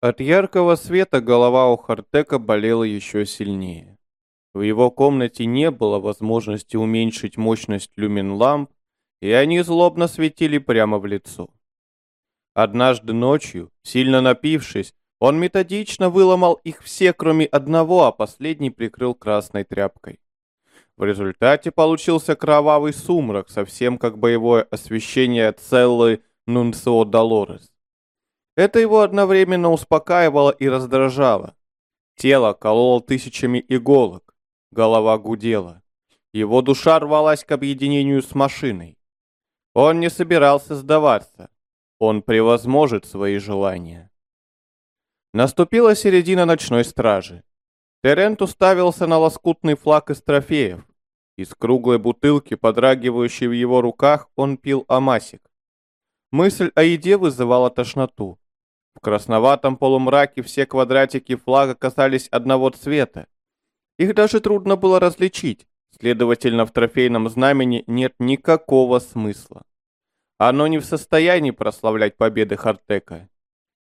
От яркого света голова у Хартека болела еще сильнее. В его комнате не было возможности уменьшить мощность люмин-ламп, и они злобно светили прямо в лицо. Однажды ночью, сильно напившись, он методично выломал их все, кроме одного, а последний прикрыл красной тряпкой. В результате получился кровавый сумрак, совсем как боевое освещение целой Нунцио Долорес. Это его одновременно успокаивало и раздражало. Тело кололо тысячами иголок, голова гудела. Его душа рвалась к объединению с машиной. Он не собирался сдаваться. Он превозможет свои желания. Наступила середина ночной стражи. Терент уставился на лоскутный флаг из трофеев. Из круглой бутылки, подрагивающей в его руках, он пил амасик. Мысль о еде вызывала тошноту. В красноватом полумраке все квадратики флага казались одного цвета. Их даже трудно было различить, следовательно, в трофейном знамени нет никакого смысла. Оно не в состоянии прославлять победы Хартека.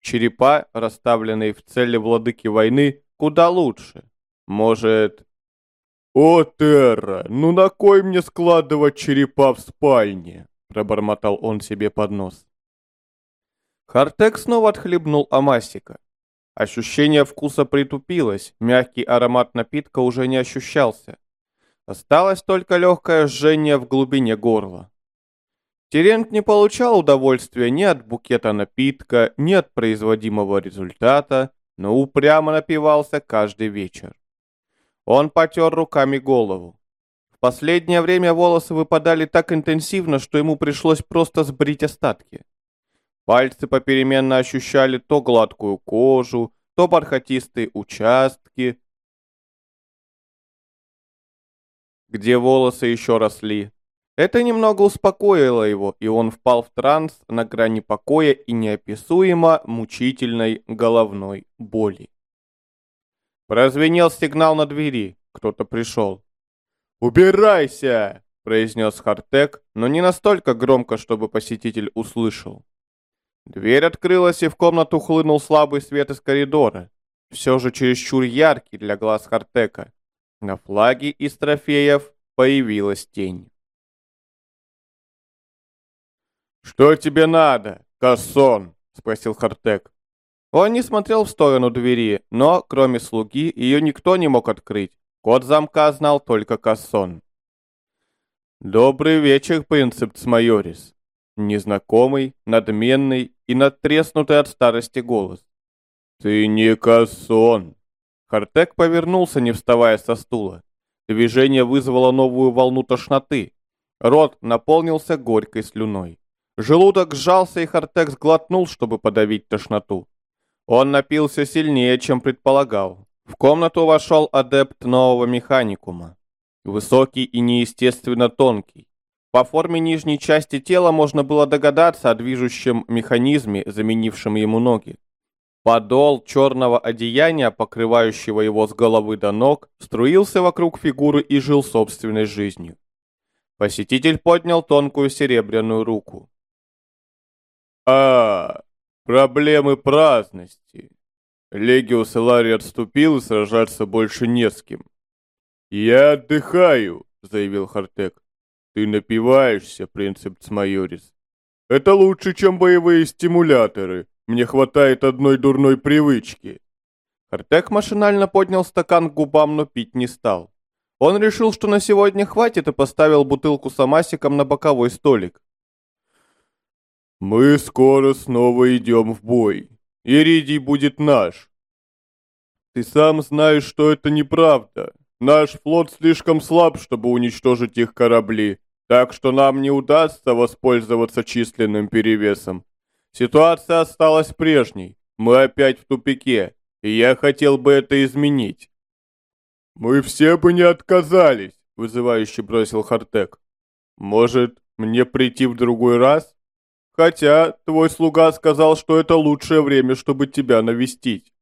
Черепа, расставленные в цели владыки войны, куда лучше. Может... «О, Терра, ну на кой мне складывать черепа в спальне?» Пробормотал он себе под нос. Хартек снова отхлебнул амасика. Ощущение вкуса притупилось, мягкий аромат напитка уже не ощущался. Осталось только легкое жжение в глубине горла. Терент не получал удовольствия ни от букета напитка, ни от производимого результата, но упрямо напивался каждый вечер. Он потер руками голову. В последнее время волосы выпадали так интенсивно, что ему пришлось просто сбрить остатки. Пальцы попеременно ощущали то гладкую кожу, то бархатистые участки, где волосы еще росли. Это немного успокоило его, и он впал в транс на грани покоя и неописуемо мучительной головной боли. Прозвенел сигнал на двери. Кто-то пришел. «Убирайся!» — произнес Хартек, но не настолько громко, чтобы посетитель услышал. Дверь открылась, и в комнату хлынул слабый свет из коридора, все же чересчур яркий для глаз Хартека. На флаге из трофеев появилась тень. «Что тебе надо, Кассон?» — спросил Хартек. Он не смотрел в сторону двери, но, кроме слуги, ее никто не мог открыть. Код замка знал только Кассон. «Добрый вечер, принцепс Майорис», Незнакомый, надменный и надтреснутый от старости голос. «Ты не Кассон!» Хартек повернулся, не вставая со стула. Движение вызвало новую волну тошноты. Рот наполнился горькой слюной. Желудок сжался, и Хартек сглотнул, чтобы подавить тошноту. Он напился сильнее, чем предполагал. В комнату вошел адепт нового механикума. Высокий и неестественно тонкий. По форме нижней части тела можно было догадаться о движущем механизме, заменившем ему ноги. Подол черного одеяния, покрывающего его с головы до ног, струился вокруг фигуры и жил собственной жизнью. Посетитель поднял тонкую серебряную руку. «А, проблемы праздности!» Легиус Элари отступил, и сражаться больше не с кем. «Я отдыхаю», — заявил Хартек. Ты напиваешься, принцепс Майорис. Это лучше, чем боевые стимуляторы. Мне хватает одной дурной привычки. Хартек машинально поднял стакан к губам, но пить не стал. Он решил, что на сегодня хватит, и поставил бутылку с амасиком на боковой столик. «Мы скоро снова идем в бой. Иридий будет наш. Ты сам знаешь, что это неправда. Наш флот слишком слаб, чтобы уничтожить их корабли, так что нам не удастся воспользоваться численным перевесом. Ситуация осталась прежней. Мы опять в тупике, и я хотел бы это изменить. Мы все бы не отказались, вызывающе бросил Хартек. Может, мне прийти в другой раз? Хотя твой слуга сказал, что это лучшее время, чтобы тебя навестить.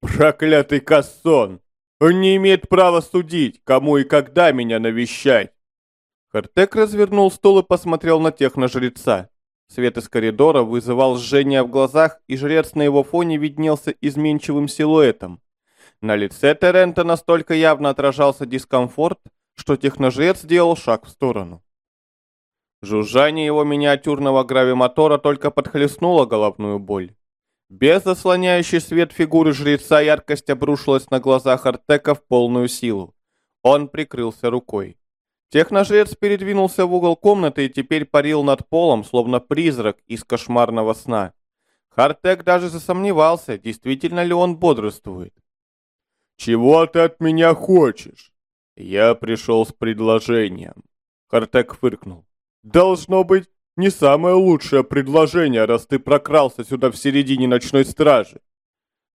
Проклятый Кассон! Он не имеет права судить, кому и когда меня навещать. Хартек развернул стол и посмотрел на техножреца. Свет из коридора вызывал жжение в глазах, и жрец на его фоне виднелся изменчивым силуэтом. На лице Терента настолько явно отражался дискомфорт, что техножрец сделал шаг в сторону. Жужжание его миниатюрного гравимотора только подхлестнуло головную боль. Без заслоняющий свет фигуры жреца яркость обрушилась на глазах Артека в полную силу. Он прикрылся рукой. Техножрец передвинулся в угол комнаты и теперь парил над полом, словно призрак из кошмарного сна. Хартек даже засомневался, действительно ли он бодрствует. «Чего ты от меня хочешь?» «Я пришел с предложением». Хартек фыркнул. «Должно быть не самое лучшее предложение, раз ты прокрался сюда в середине ночной стражи».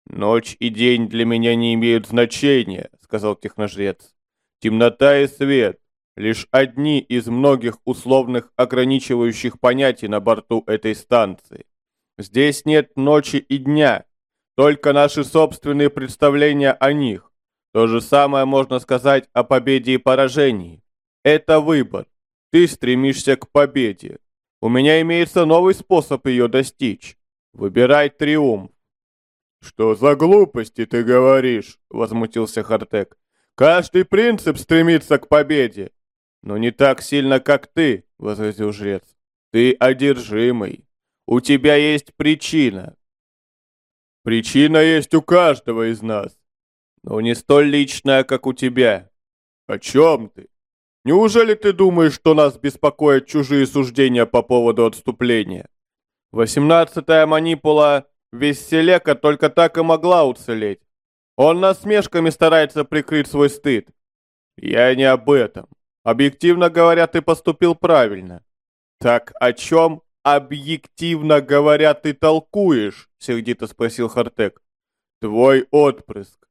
«Ночь и день для меня не имеют значения», — сказал техножрец. «Темнота и свет — лишь одни из многих условных ограничивающих понятий на борту этой станции. Здесь нет ночи и дня, только наши собственные представления о них. То же самое можно сказать о победе и поражении. Это выбор. Ты стремишься к победе. У меня имеется новый способ ее достичь. Выбирай триумф. «Что за глупости ты говоришь?» — возмутился Хартек. «Каждый принцип стремится к победе». «Но не так сильно, как ты», — возразил жрец. «Ты одержимый. У тебя есть причина, Причина есть у каждого из нас. Но не столь личная, как у тебя. О чем ты? Неужели ты думаешь, что нас беспокоят чужие суждения по поводу отступления? Восемнадцатая манипула Весселека только так и могла уцелеть. Он насмешками старается прикрыть свой стыд. Я не об этом. Объективно говоря, ты поступил правильно. Так о чем объективно говоря, ты толкуешь?» — сердито спросил Хартек. «Твой отпрыск».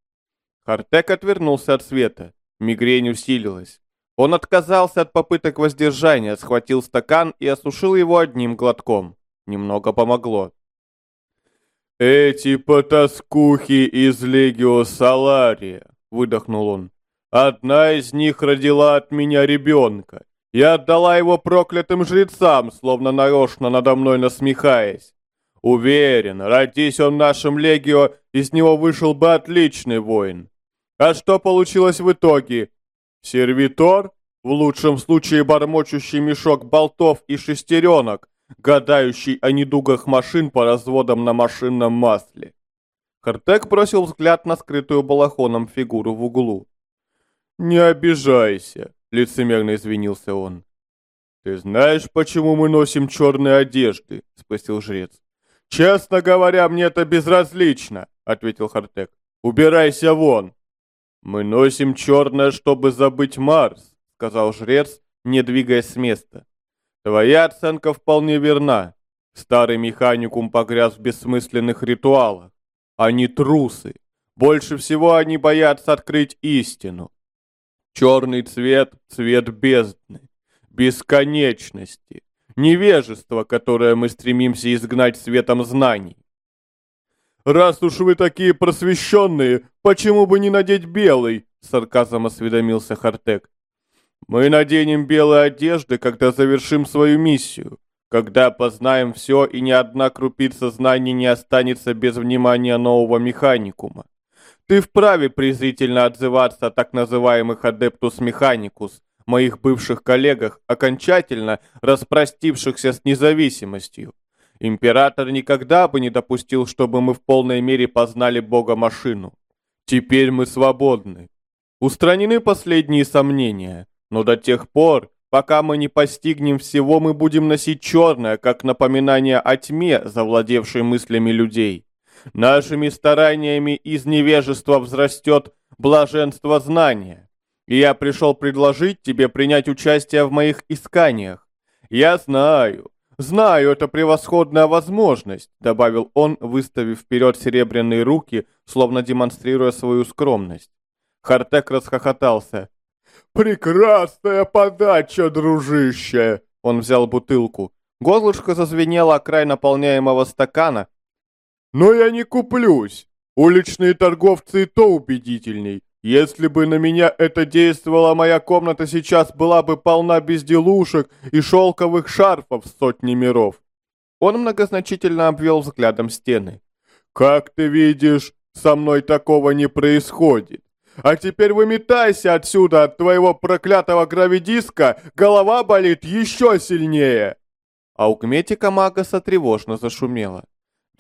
Хартек отвернулся от света. Мигрень усилилась. Он отказался от попыток воздержания, схватил стакан и осушил его одним глотком. Немного помогло. «Эти потаскухи из Легио Салария», — выдохнул он. «Одна из них родила от меня ребенка. Я отдала его проклятым жрецам, словно нарочно надо мной насмехаясь. Уверен, родись он нашим легио, из него вышел бы отличный воин. А что получилось в итоге? Сервитор? В лучшем случае бормочущий мешок болтов и шестеренок, гадающий о недугах машин по разводам на машинном масле. Картек бросил взгляд на скрытую балахоном фигуру в углу. «Не обижайся лицемерно извинился он. «Ты знаешь, почему мы носим черные одежды?» — спросил жрец. «Честно говоря, мне это безразлично», — ответил Хартек. «Убирайся вон!» «Мы носим черное, чтобы забыть Марс», — сказал жрец, не двигаясь с места. «Твоя оценка вполне верна. Старый механикум погряз в бессмысленных ритуалах. Они трусы. Больше всего они боятся открыть истину. Черный цвет — цвет бездны, бесконечности, невежества, которое мы стремимся изгнать светом знаний. «Раз уж вы такие просвещенные, почему бы не надеть белый?» — сарказом осведомился Хартек. «Мы наденем белые одежды, когда завершим свою миссию, когда познаем все и ни одна крупица знаний не останется без внимания нового механикума. Ты вправе презрительно отзываться о так называемых адептус механикус, моих бывших коллегах, окончательно распростившихся с независимостью. Император никогда бы не допустил, чтобы мы в полной мере познали Бога-машину. Теперь мы свободны. Устранены последние сомнения, но до тех пор, пока мы не постигнем всего, мы будем носить черное, как напоминание о тьме, завладевшей мыслями людей. Нашими стараниями из невежества взрастет блаженство знания. И я пришел предложить тебе принять участие в моих исканиях. Я знаю, знаю, это превосходная возможность, добавил он, выставив вперед серебряные руки, словно демонстрируя свою скромность. Хартек расхохотался. «Прекрасная подача, дружище!» Он взял бутылку. Горлышко зазвенело о край наполняемого стакана, но я не куплюсь. Уличные торговцы и то убедительней. Если бы на меня это действовало, моя комната сейчас была бы полна безделушек и шелковых шарфов сотни миров. Он многозначительно обвел взглядом стены. «Как ты видишь, со мной такого не происходит. А теперь выметайся отсюда от твоего проклятого гравидиска, голова болит еще сильнее!» Аукметика Магаса тревожно зашумела.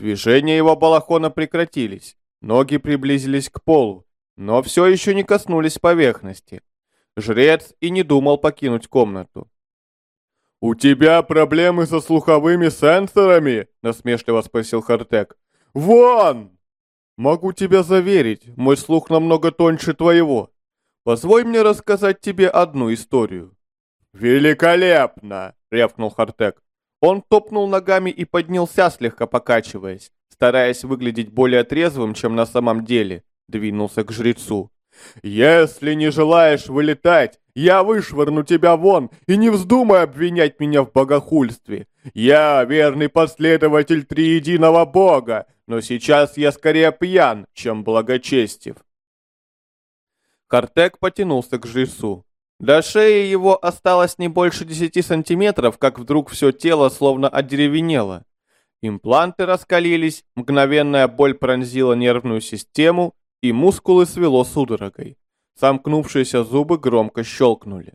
Движения его балахона прекратились, ноги приблизились к полу, но все еще не коснулись поверхности. Жрец и не думал покинуть комнату. «У тебя проблемы со слуховыми сенсорами?» — насмешливо спросил Хартек. «Вон!» «Могу тебя заверить, мой слух намного тоньше твоего. Позволь мне рассказать тебе одну историю». «Великолепно!» — рявкнул Хартек. Он топнул ногами и поднялся, слегка покачиваясь, стараясь выглядеть более трезвым, чем на самом деле, двинулся к жрецу. «Если не желаешь вылетать, я вышвырну тебя вон, и не вздумай обвинять меня в богохульстве. Я верный последователь триединого бога, но сейчас я скорее пьян, чем благочестив». Картек потянулся к жрецу. До шеи его осталось не больше десяти сантиметров, как вдруг все тело словно одеревенело. Импланты раскалились, мгновенная боль пронзила нервную систему, и мускулы свело судорогой. Сомкнувшиеся зубы громко щелкнули.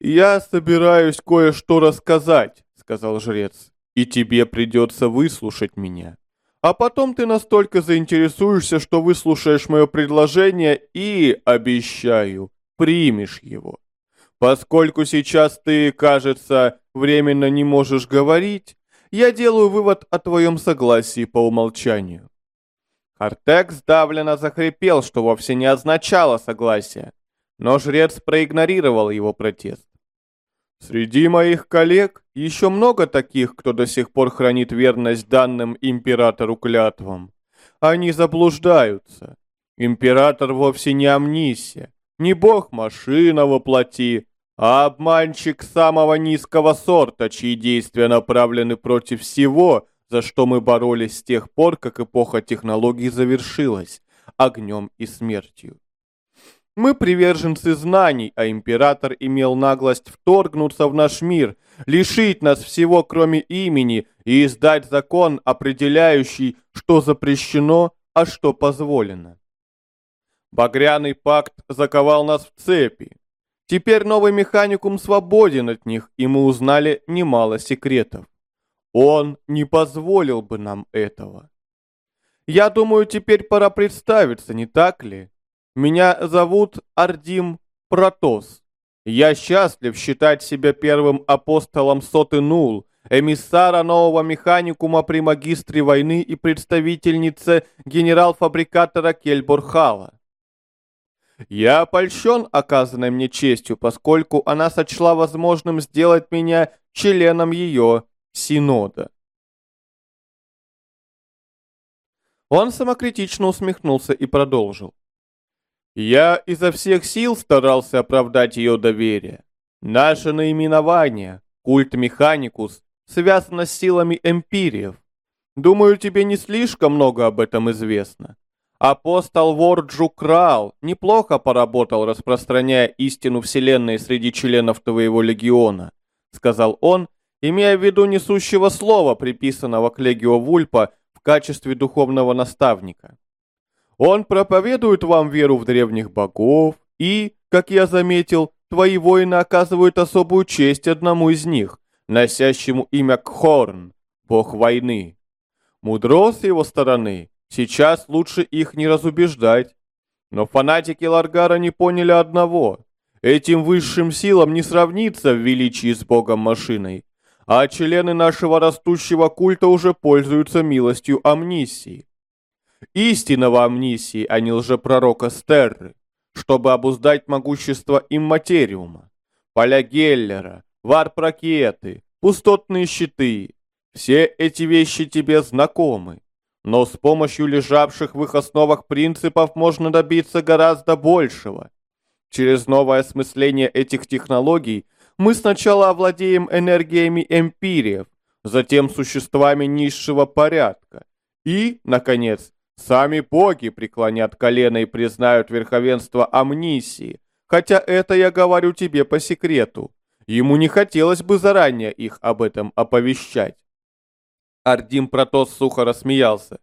«Я собираюсь кое-что рассказать», — сказал жрец, — «и тебе придется выслушать меня. А потом ты настолько заинтересуешься, что выслушаешь мое предложение и, обещаю, примешь его. Поскольку сейчас ты, кажется, временно не можешь говорить, я делаю вывод о твоем согласии по умолчанию. Артек сдавленно захрипел, что вовсе не означало согласие, но жрец проигнорировал его протест. Среди моих коллег еще много таких, кто до сих пор хранит верность данным императору клятвам. Они заблуждаются. Император вовсе не амнисия, не бог-машина воплоти, а обманщик самого низкого сорта, чьи действия направлены против всего, за что мы боролись с тех пор, как эпоха технологий завершилась, огнем и смертью. Мы приверженцы знаний, а император имел наглость вторгнуться в наш мир, лишить нас всего, кроме имени, и издать закон, определяющий, что запрещено, а что позволено. Багряный пакт заковал нас в цепи. Теперь новый механикум свободен от них, и мы узнали немало секретов. Он не позволил бы нам этого. Я думаю, теперь пора представиться, не так ли? Меня зовут Ардим Протос. Я счастлив считать себя первым апостолом Соты Нул, эмиссара нового механикума при магистре войны и представительнице генерал-фабрикатора Кельбурхала. Я польщен оказанной мне честью, поскольку она сочла возможным сделать меня членом ее Синода. Он самокритично усмехнулся и продолжил. Я изо всех сил старался оправдать ее доверие. Наше наименование, культ Механикус, связано с силами эмпириев. Думаю, тебе не слишком много об этом известно. Апостол Ворджу Крал неплохо поработал, распространяя истину Вселенной среди членов твоего легиона, сказал он имея в виду несущего слова, приписанного к Легио Вульпа в качестве духовного наставника. Он проповедует вам веру в древних богов и, как я заметил, твои воины оказывают особую честь одному из них, носящему имя Кхорн, бог войны. Мудро с его стороны, сейчас лучше их не разубеждать. Но фанатики Ларгара не поняли одного. Этим высшим силам не сравнится в величии с богом-машиной, а члены нашего растущего культа уже пользуются милостью амнисии. Истинного амнисии, а не лжепророка Стерры, чтобы обуздать могущество имматериума. Поля Геллера, варп-ракеты, пустотные щиты. Все эти вещи тебе знакомы. Но с помощью лежавших в их основах принципов можно добиться гораздо большего. Через новое осмысление этих технологий мы сначала овладеем энергиями эмпириев, затем существами низшего порядка. И, наконец, сами боги преклонят колено и признают верховенство амнисии, хотя это я говорю тебе по секрету. Ему не хотелось бы заранее их об этом оповещать. Ардим Протос сухо рассмеялся.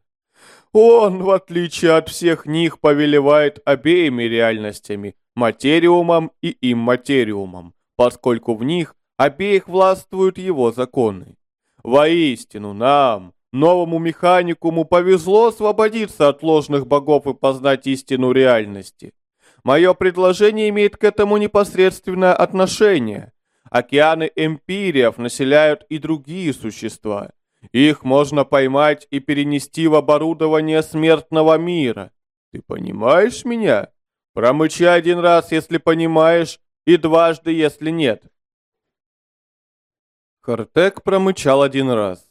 Он, в отличие от всех них, повелевает обеими реальностями, материумом и имматериумом, поскольку в них обеих властвуют его законы. Воистину, нам, новому механикуму, повезло освободиться от ложных богов и познать истину реальности. Мое предложение имеет к этому непосредственное отношение. Океаны эмпириев населяют и другие существа. Их можно поймать и перенести в оборудование смертного мира. Ты понимаешь меня? Промычи один раз, если понимаешь, и дважды, если нет. Хартек промычал один раз.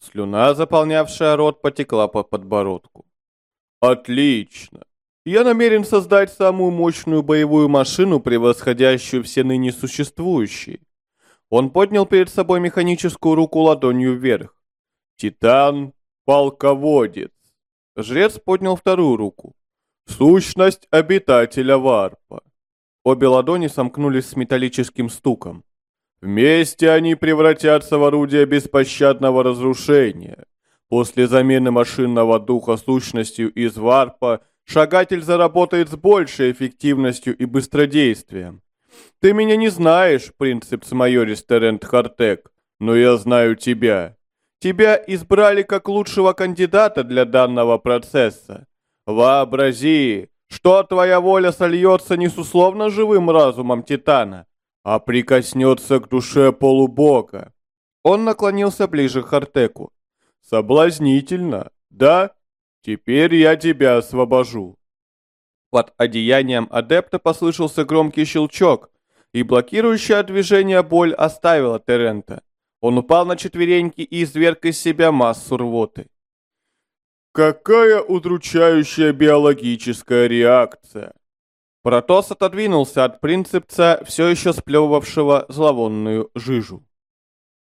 Слюна, заполнявшая рот, потекла по подбородку. Отлично. Я намерен создать самую мощную боевую машину, превосходящую все ныне существующие. Он поднял перед собой механическую руку ладонью вверх. Титан-полководец. Жрец поднял вторую руку. Сущность обитателя варпа. Обе ладони сомкнулись с металлическим стуком. Вместе они превратятся в орудие беспощадного разрушения. После замены машинного духа сущностью из варпа шагатель заработает с большей эффективностью и быстродействием. Ты меня не знаешь, принцип майорис Терент Хартек, но я знаю тебя. Тебя избрали как лучшего кандидата для данного процесса. Вообрази, что твоя воля сольется не с условно живым разумом Титана, а прикоснется к душе полубога. Он наклонился ближе к Хартеку. Соблазнительно, да? Теперь я тебя освобожу. Под одеянием адепта послышался громкий щелчок, и блокирующее движение боль оставила Терента. Он упал на четвереньки и изверг из себя массу рвоты. Какая удручающая биологическая реакция! Протос отодвинулся от принципца, все еще сплевывавшего зловонную жижу.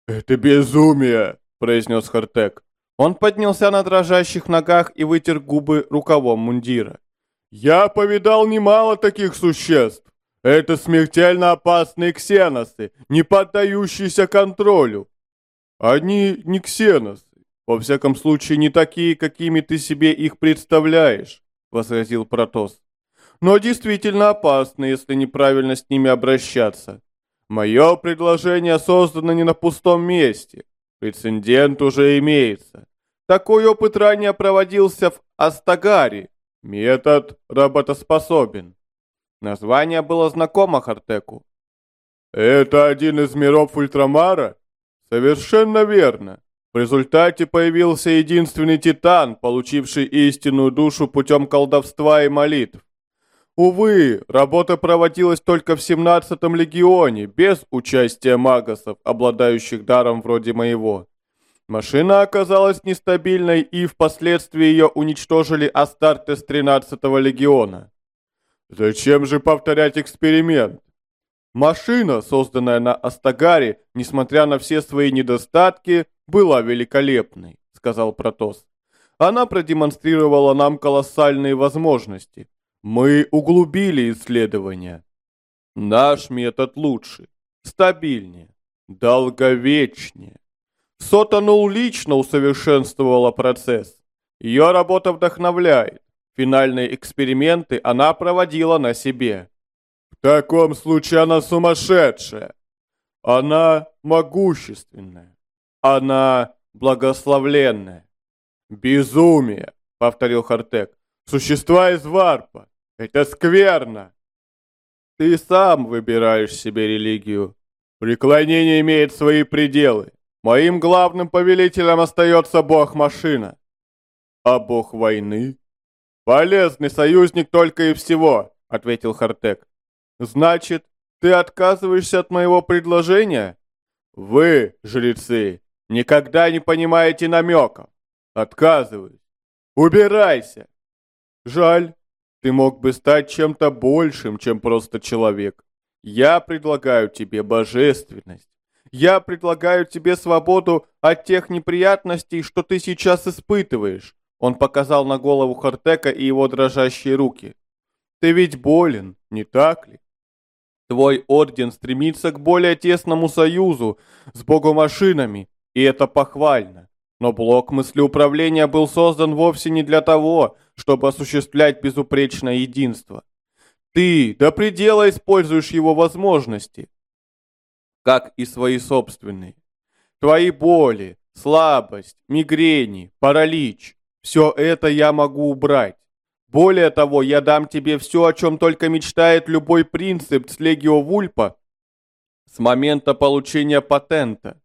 «Это безумие!» – произнес Хартек. Он поднялся на дрожащих ногах и вытер губы рукавом мундира. «Я повидал немало таких существ. Это смертельно опасные ксеносы, не поддающиеся контролю. Они не ксеносы, во всяком случае не такие, какими ты себе их представляешь, возразил Протос. Но действительно опасны, если неправильно с ними обращаться. Мое предложение создано не на пустом месте. Прецедент уже имеется. Такой опыт ранее проводился в Астагаре. Метод работоспособен. Название было знакомо Хартеку. «Это один из миров Ультрамара?» «Совершенно верно. В результате появился единственный Титан, получивший истинную душу путем колдовства и молитв. Увы, работа проводилась только в 17-м легионе, без участия магасов, обладающих даром вроде моего. Машина оказалась нестабильной, и впоследствии ее уничтожили Астартес 13-го легиона. Зачем же повторять эксперимент? Машина, созданная на Астагаре, несмотря на все свои недостатки, была великолепной, сказал Протос. Она продемонстрировала нам колоссальные возможности. Мы углубили исследования. Наш метод лучше, стабильнее, долговечнее. Сотанул лично усовершенствовала процесс. Ее работа вдохновляет. Финальные эксперименты она проводила на себе. В таком случае она сумасшедшая. Она могущественная. Она благословленная. Безумие, повторил Хартек. Существа из варпа. Это скверно. Ты сам выбираешь себе религию. Преклонение имеет свои пределы. Моим главным повелителем остается бог-машина. А бог войны? «Полезный союзник только и всего», — ответил Хартек. «Значит, ты отказываешься от моего предложения?» «Вы, жрецы, никогда не понимаете намеков. Отказываюсь. Убирайся!» «Жаль, ты мог бы стать чем-то большим, чем просто человек. Я предлагаю тебе божественность. Я предлагаю тебе свободу от тех неприятностей, что ты сейчас испытываешь. Он показал на голову Хартека и его дрожащие руки. «Ты ведь болен, не так ли? Твой орден стремится к более тесному союзу с богомашинами, и это похвально. Но блок мыслеуправления был создан вовсе не для того, чтобы осуществлять безупречное единство. Ты до предела используешь его возможности, как и свои собственные. Твои боли, слабость, мигрени, паралич – все это я могу убрать. Более того, я дам тебе все, о чем только мечтает любой принцип с Легио Вульпа с момента получения патента.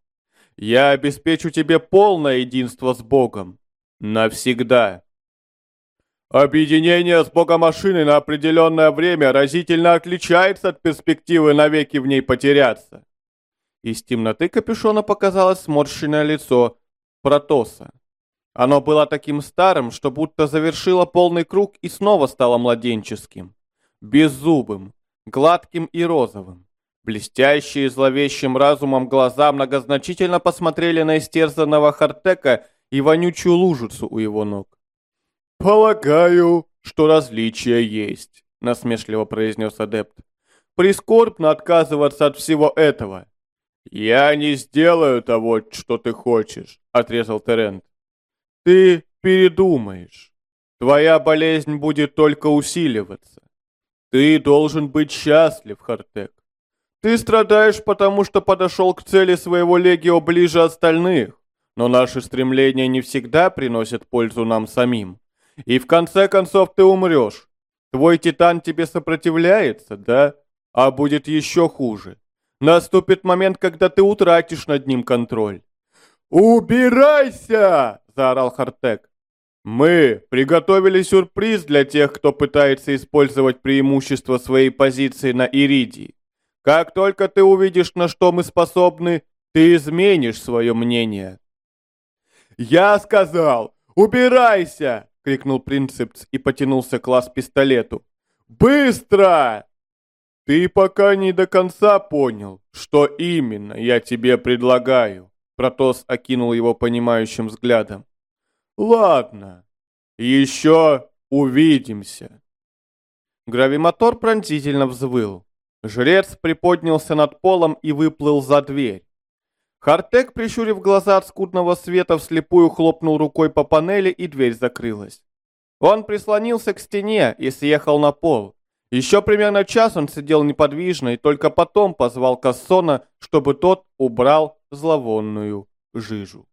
Я обеспечу тебе полное единство с Богом. Навсегда. Объединение с Богомашиной на определенное время разительно отличается от перспективы навеки в ней потеряться. Из темноты капюшона показалось сморщенное лицо Протоса. Оно было таким старым, что будто завершило полный круг и снова стало младенческим. Беззубым, гладким и розовым. Блестящие зловещим разумом глаза многозначительно посмотрели на истерзанного Хартека и вонючую лужицу у его ног. «Полагаю, что различия есть», — насмешливо произнес адепт. «Прискорбно отказываться от всего этого». «Я не сделаю того, что ты хочешь», — отрезал Терент. «Ты передумаешь. Твоя болезнь будет только усиливаться. Ты должен быть счастлив, Хартек. Ты страдаешь, потому что подошел к цели своего легио ближе остальных, но наши стремления не всегда приносят пользу нам самим. И в конце концов ты умрешь. Твой титан тебе сопротивляется, да? А будет еще хуже. Наступит момент, когда ты утратишь над ним контроль. «Убирайся!» – заорал Хартек. «Мы приготовили сюрприз для тех, кто пытается использовать преимущество своей позиции на Иридии. Как только ты увидишь, на что мы способны, ты изменишь свое мнение. «Я сказал, убирайся!» — крикнул Принцепс и потянулся к лаз-пистолету. «Быстро!» «Ты пока не до конца понял, что именно я тебе предлагаю», — Протос окинул его понимающим взглядом. «Ладно, еще увидимся». Гравимотор пронзительно взвыл. Жрец приподнялся над полом и выплыл за дверь. Хартек, прищурив глаза от скудного света, вслепую хлопнул рукой по панели, и дверь закрылась. Он прислонился к стене и съехал на пол. Еще примерно час он сидел неподвижно и только потом позвал Кассона, чтобы тот убрал зловонную жижу.